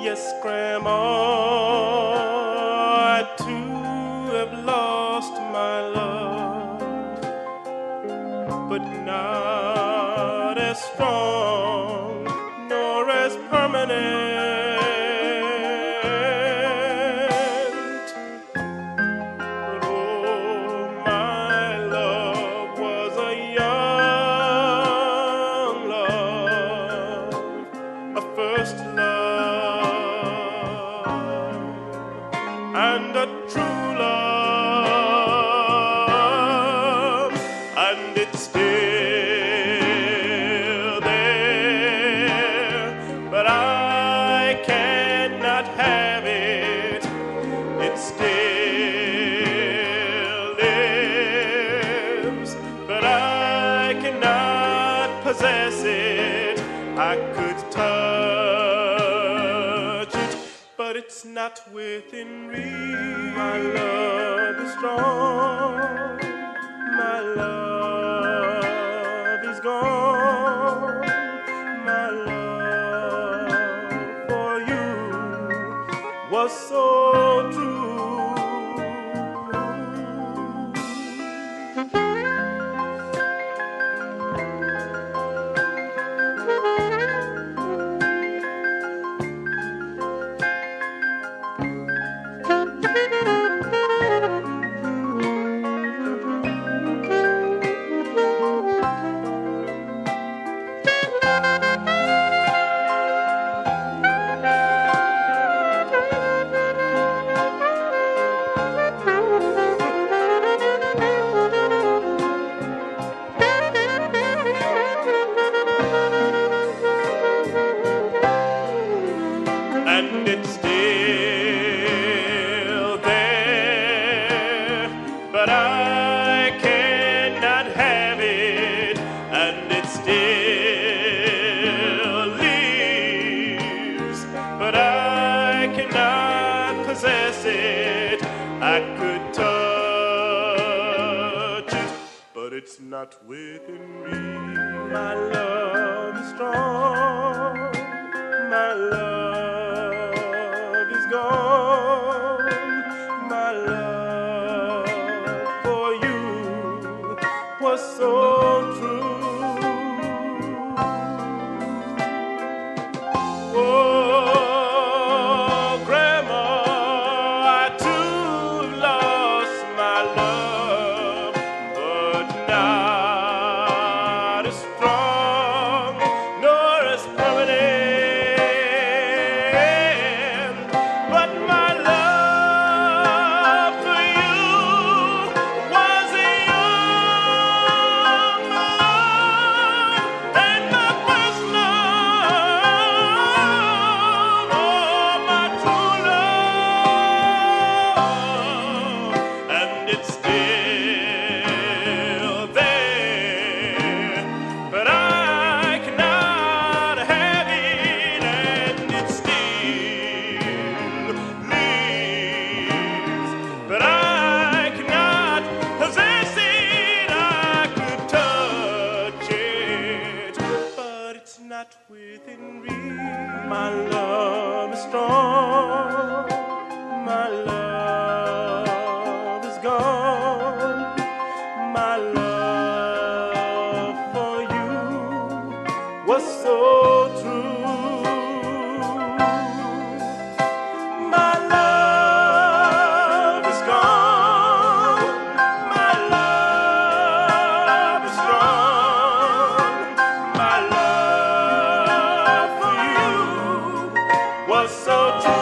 Yes, Grandma, and a true it's not within reach. My love is strong. My love is gone. My love for you was so true. And it's still there, but I cannot have it, and it still lives, but I cannot possess it. I could touch it, but it's not within me, My love is strong. My love My love is strong. so true.